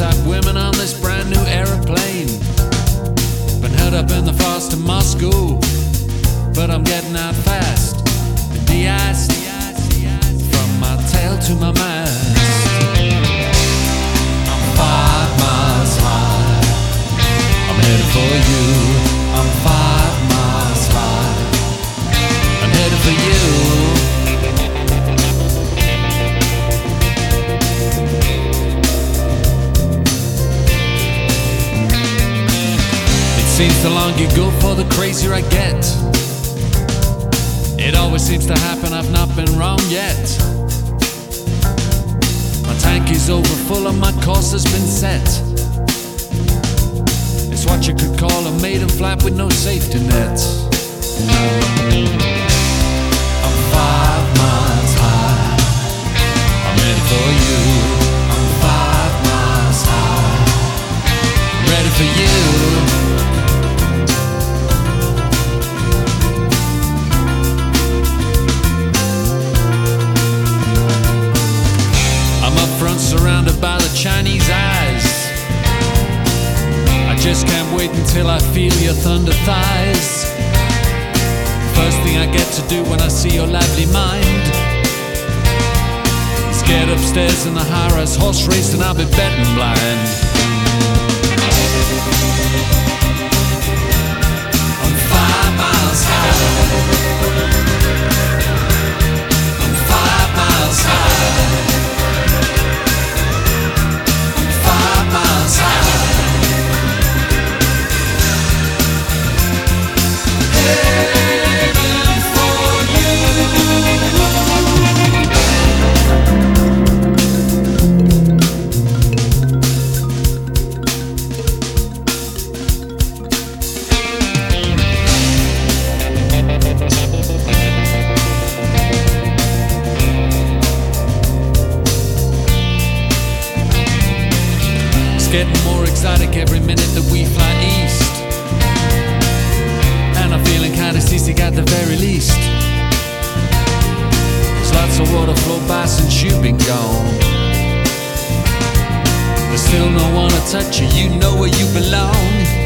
type women on this brand new aeroplane. Been held up in the fast to Moscow, but I'm getting out fast. The ice from my tail to my mast. I'm five miles high. I'm headed for you. Seems the longer you go for, the crazier I get. It always seems to happen, I've not been wrong yet. My tank is over full and my course has been set. It's what you could call a maiden flight with no safety net. Wait until I feel your thunder thighs. First thing I get to do when I see your lively mind is get upstairs in the high rise horse race and I'll be betting blind. Getting more exotic every minute that we fly east. And I'm feeling kinda seasick at the very least. There's lots of water flow by since you've been gone. There's still no one to touch you, you know where you belong.